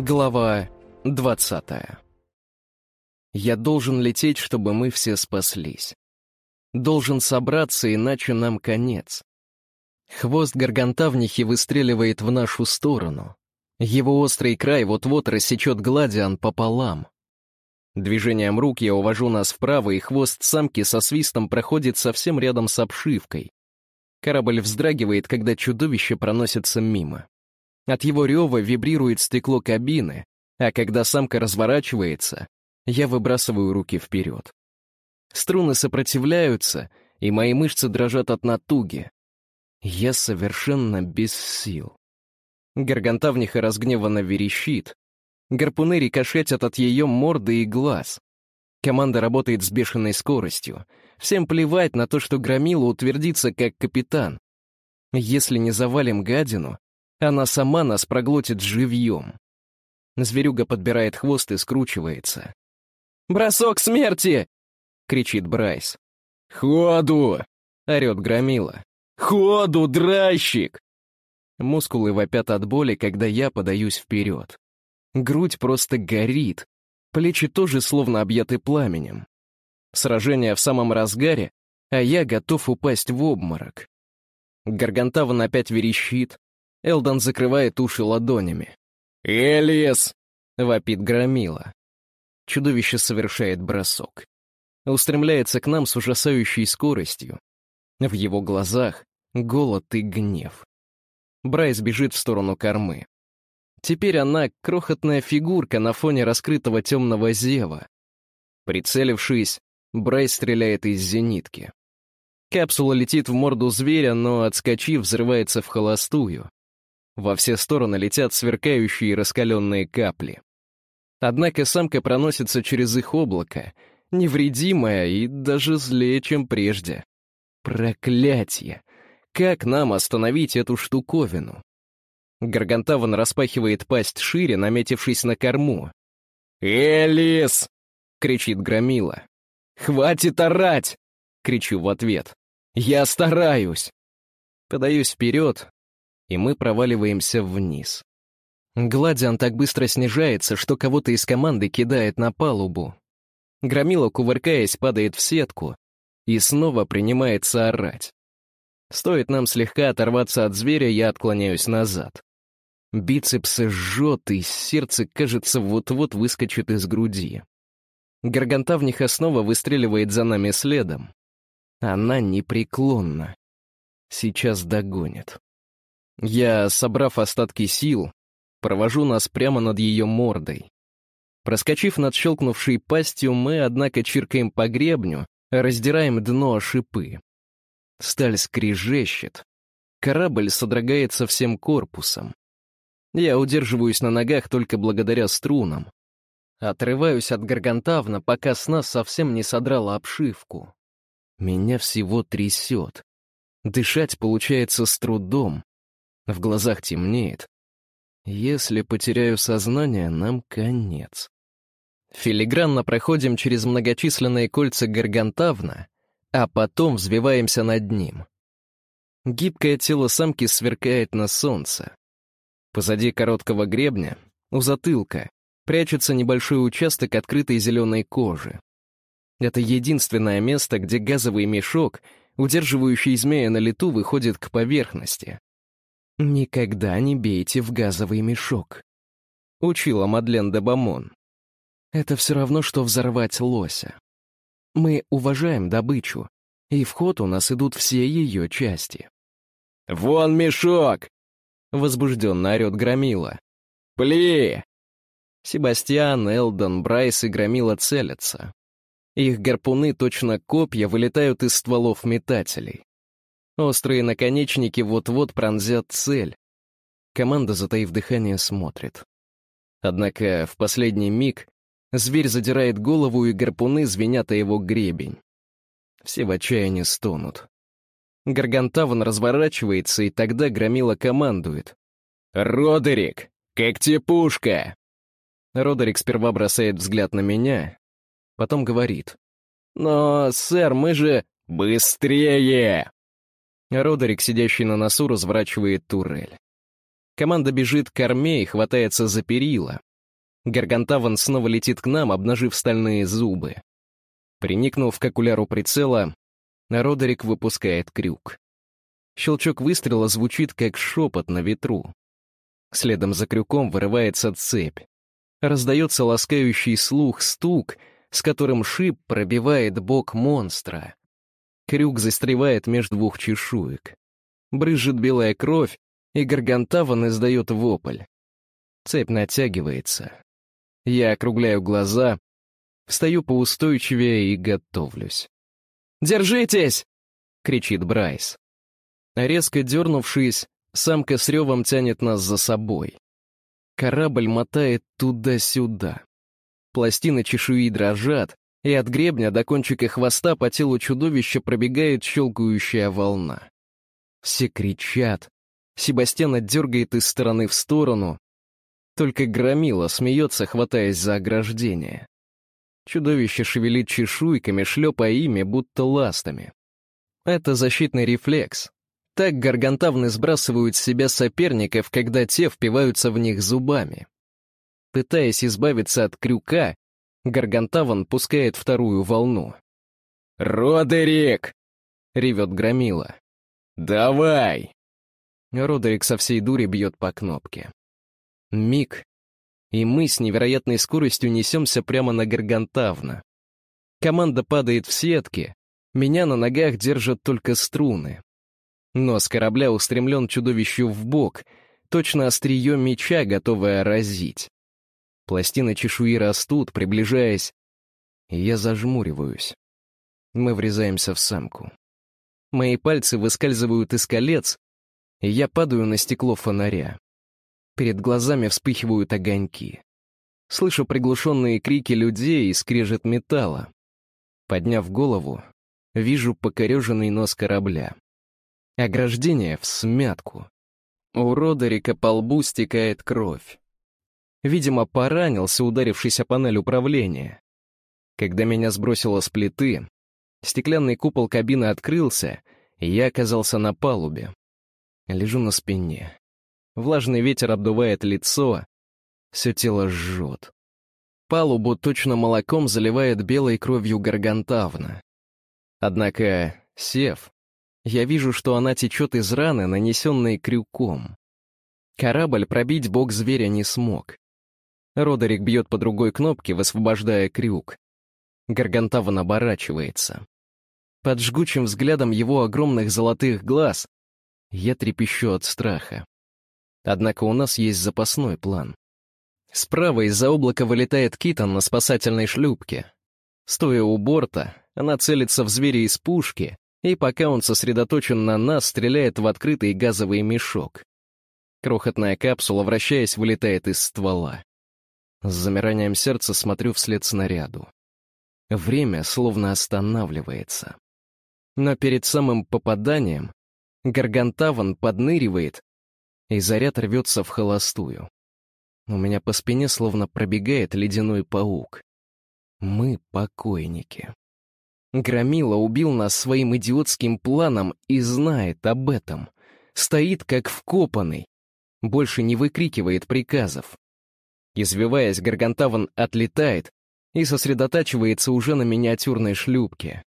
Глава 20 Я должен лететь, чтобы мы все спаслись. Должен собраться, иначе нам конец. Хвост гаргантавнихи выстреливает в нашу сторону. Его острый край вот-вот рассечет гладиан пополам. Движением рук я увожу нас вправо, и хвост самки со свистом проходит совсем рядом с обшивкой. Корабль вздрагивает, когда чудовище проносится мимо. От его рева вибрирует стекло кабины, а когда самка разворачивается, я выбрасываю руки вперед. Струны сопротивляются, и мои мышцы дрожат от натуги. Я совершенно без сил. Гаргантавниха разгневанно верещит. Гарпуны рикошетят от ее морды и глаз. Команда работает с бешеной скоростью. Всем плевать на то, что Громила утвердится как капитан. Если не завалим гадину, она сама нас проглотит живьем. Зверюга подбирает хвост и скручивается. «Бросок смерти!» — кричит Брайс. «Ходу!» — орет Громила. «Ходу, дращик!» Мускулы вопят от боли, когда я подаюсь вперед. Грудь просто горит, плечи тоже словно объяты пламенем. Сражение в самом разгаре, а я готов упасть в обморок. Гаргантаван опять верещит, Элдон закрывает уши ладонями. «Элис!» — вопит Громила. Чудовище совершает бросок. Устремляется к нам с ужасающей скоростью. В его глазах голод и гнев. Брайс бежит в сторону кормы. Теперь она — крохотная фигурка на фоне раскрытого темного зева. Прицелившись, Брайс стреляет из зенитки. Капсула летит в морду зверя, но, отскочив, взрывается в холостую. Во все стороны летят сверкающие раскаленные капли. Однако самка проносится через их облако, невредимая и даже злее, чем прежде. Проклятье! Как нам остановить эту штуковину? Гаргантаван распахивает пасть шире, наметившись на корму. «Элис!» — кричит Громила. «Хватит орать!» — кричу в ответ. «Я стараюсь!» Подаюсь вперед, и мы проваливаемся вниз. Гладиан так быстро снижается, что кого-то из команды кидает на палубу. Громила, кувыркаясь, падает в сетку и снова принимается орать. Стоит нам слегка оторваться от зверя, я отклоняюсь назад. Бицепсы жжет, и сердце, кажется, вот-вот выскочит из груди. Гаргантавниха снова выстреливает за нами следом. Она непреклонна. Сейчас догонит. Я, собрав остатки сил, провожу нас прямо над ее мордой. Проскочив над щелкнувшей пастью, мы, однако, чиркаем по гребню, раздираем дно о шипы. Сталь скрежещет. Корабль содрогается всем корпусом. Я удерживаюсь на ногах только благодаря струнам. Отрываюсь от гаргантавна, пока с нас совсем не содрала обшивку. Меня всего трясет. Дышать получается с трудом. В глазах темнеет. Если потеряю сознание, нам конец. Филигранно проходим через многочисленные кольца гаргантавна, а потом взвиваемся над ним. Гибкое тело самки сверкает на солнце. Позади короткого гребня, у затылка, прячется небольшой участок открытой зеленой кожи. Это единственное место, где газовый мешок, удерживающий змея на лету, выходит к поверхности. «Никогда не бейте в газовый мешок», — учила Мадлен де Бамон. «Это все равно, что взорвать лося. Мы уважаем добычу, и в ход у нас идут все ее части». «Вон мешок!» — возбужденно орет Громила. «Пли!» Себастьян, Элдон, Брайс и Громила целятся. Их гарпуны, точно копья, вылетают из стволов метателей. Острые наконечники вот-вот пронзят цель. Команда, затаив дыхание, смотрит. Однако в последний миг зверь задирает голову, и гарпуны звенят о его гребень. Все в отчаянии стонут. Гаргантаван разворачивается, и тогда Громила командует. «Родерик, как пушка?» Родерик сперва бросает взгляд на меня, потом говорит. «Но, сэр, мы же...» «Быстрее!» Родерик, сидящий на носу, разворачивает турель. Команда бежит к корме и хватается за перила. Гаргантаван снова летит к нам, обнажив стальные зубы. Приникнув к окуляру прицела, Родерик выпускает крюк. Щелчок выстрела звучит, как шепот на ветру. Следом за крюком вырывается цепь. Раздается ласкающий слух стук, с которым шип пробивает бок монстра. Крюк застревает между двух чешуек. Брызжет белая кровь, и Гаргантаван издает вопль. Цепь натягивается. Я округляю глаза, встаю поустойчивее и готовлюсь. «Держитесь!» — кричит Брайс. Резко дернувшись, самка с ревом тянет нас за собой. Корабль мотает туда-сюда. Пластины чешуи дрожат, и от гребня до кончика хвоста по телу чудовища пробегает щелкающая волна. Все кричат. Себастьян отдергает из стороны в сторону. Только громила смеется, хватаясь за ограждение. Чудовище шевелит чешуйками, шлепая ими, будто ластами. Это защитный рефлекс. Так гаргантавны сбрасывают с себя соперников, когда те впиваются в них зубами. Пытаясь избавиться от крюка, Гаргантаван пускает вторую волну. «Родерик!» — ревет Громила. «Давай!» Родерик со всей дури бьет по кнопке. Миг, и мы с невероятной скоростью несемся прямо на Гаргантавна. Команда падает в сетки, меня на ногах держат только струны. Нос корабля устремлен чудовищу в бок, точно острие меча, готовое разить. Пластины чешуи растут, приближаясь, и я зажмуриваюсь. Мы врезаемся в самку. Мои пальцы выскальзывают из колец, и я падаю на стекло фонаря. Перед глазами вспыхивают огоньки. Слышу приглушенные крики людей и скрежет металла. Подняв голову, вижу покореженный нос корабля. Ограждение в смятку. У Родерика по лбу стекает кровь. Видимо, поранился, ударившись о панель управления. Когда меня сбросило с плиты, стеклянный купол кабины открылся, и я оказался на палубе. Лежу на спине. Влажный ветер обдувает лицо, все тело жжет. Палубу точно молоком заливает белой кровью гаргантавна. Однако, сев, я вижу, что она течет из раны, нанесенной крюком. Корабль пробить бок зверя не смог. Родерик бьет по другой кнопке, высвобождая крюк. Гаргантаван оборачивается. Под жгучим взглядом его огромных золотых глаз я трепещу от страха. Однако у нас есть запасной план. Справа из-за облака вылетает Китон на спасательной шлюпке. Стоя у борта, она целится в зверя из пушки, и пока он сосредоточен на нас, стреляет в открытый газовый мешок. Крохотная капсула, вращаясь, вылетает из ствола. С замиранием сердца смотрю вслед снаряду. Время словно останавливается. Но перед самым попаданием Гаргантаван подныривает, и заряд рвется в холостую. У меня по спине словно пробегает ледяной паук. Мы покойники. Громила убил нас своим идиотским планом и знает об этом. Стоит как вкопанный. Больше не выкрикивает приказов. Извиваясь, Гаргантаван отлетает и сосредотачивается уже на миниатюрной шлюпке.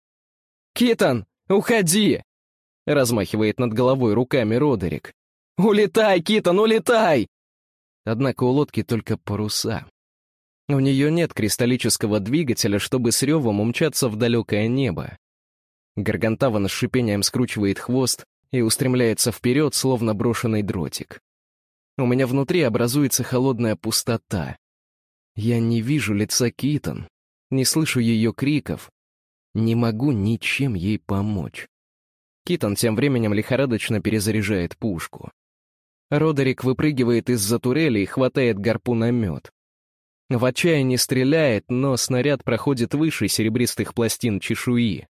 «Китан, уходи!» — размахивает над головой руками Родерик. «Улетай, Китан, улетай!» Однако у лодки только паруса. У нее нет кристаллического двигателя, чтобы с ревом умчаться в далекое небо. Гаргантаван с шипением скручивает хвост и устремляется вперед, словно брошенный дротик. У меня внутри образуется холодная пустота. Я не вижу лица Китон, не слышу ее криков, не могу ничем ей помочь. Китон тем временем лихорадочно перезаряжает пушку. Родерик выпрыгивает из-за турели и хватает гарпуномет. В отчаянии стреляет, но снаряд проходит выше серебристых пластин чешуи.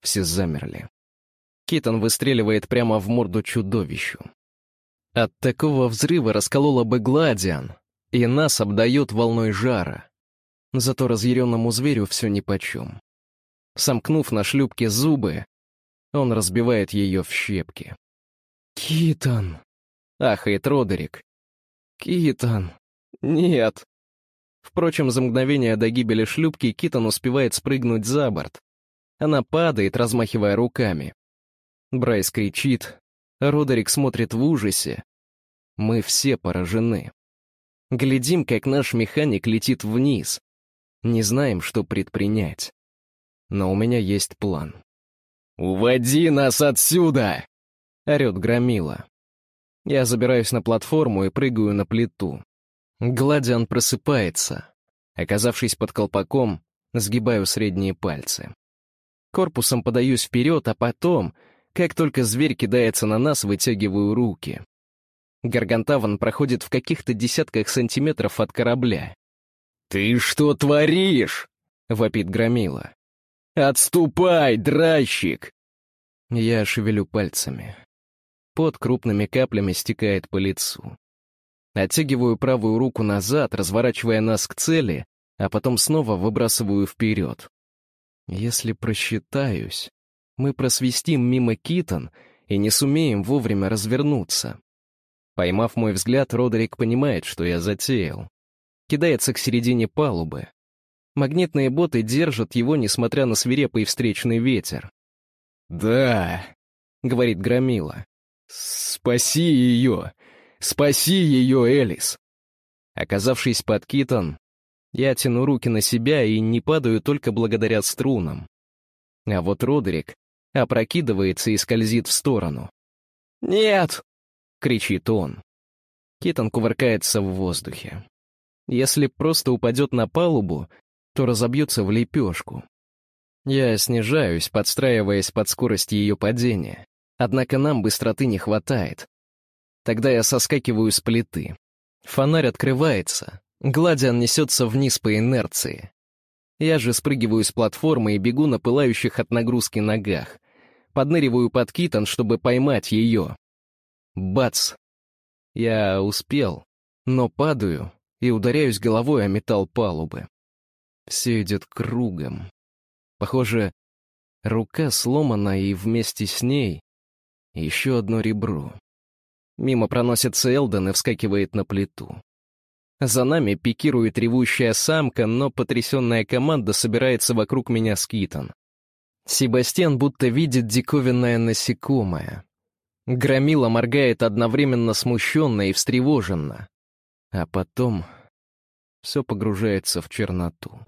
Все замерли. Китон выстреливает прямо в морду чудовищу. От такого взрыва расколола бы гладиан, и нас обдает волной жара. Зато разъяренному зверю все нипочем. Сомкнув на шлюпке зубы, он разбивает ее в щепки. «Китон!» — ахает Родерик. «Китон! Нет!» Впрочем, за мгновение до гибели шлюпки Китон успевает спрыгнуть за борт. Она падает, размахивая руками. Брайс кричит, Родерик смотрит в ужасе. Мы все поражены. Глядим, как наш механик летит вниз. Не знаем, что предпринять. Но у меня есть план. «Уводи нас отсюда!» — орёт Громила. Я забираюсь на платформу и прыгаю на плиту. Гладиан просыпается. Оказавшись под колпаком, сгибаю средние пальцы. Корпусом подаюсь вперед, а потом, как только зверь кидается на нас, вытягиваю руки. Гаргантаван проходит в каких-то десятках сантиметров от корабля. «Ты что творишь?» — вопит Громила. «Отступай, дращик!» Я шевелю пальцами. Под крупными каплями стекает по лицу. Оттягиваю правую руку назад, разворачивая нас к цели, а потом снова выбрасываю вперед. Если просчитаюсь, мы просвистим мимо Китон и не сумеем вовремя развернуться. Поймав мой взгляд, Родерик понимает, что я затеял. Кидается к середине палубы, Магнитные боты держат его, несмотря на свирепый встречный ветер. «Да», — говорит Громила, — «спаси ее! Спаси ее, Элис!» Оказавшись под китом, я тяну руки на себя и не падаю только благодаря струнам. А вот Родерик опрокидывается и скользит в сторону. «Нет!» — кричит он. Китон кувыркается в воздухе. Если просто упадет на палубу, то разобьется в лепешку. Я снижаюсь, подстраиваясь под скорость ее падения. Однако нам быстроты не хватает. Тогда я соскакиваю с плиты. Фонарь открывается. Гладиан несется вниз по инерции. Я же спрыгиваю с платформы и бегу на пылающих от нагрузки ногах. Подныриваю под китон, чтобы поймать ее. Бац! Я успел, но падаю и ударяюсь головой о металл палубы. Все идет кругом. Похоже, рука сломана, и вместе с ней еще одно ребро. Мимо проносится Элден и вскакивает на плиту. За нами пикирует ревущая самка, но потрясенная команда собирается вокруг меня с Китон. Себастьян будто видит диковинное насекомое. Громила моргает одновременно смущенно и встревоженно. А потом все погружается в черноту.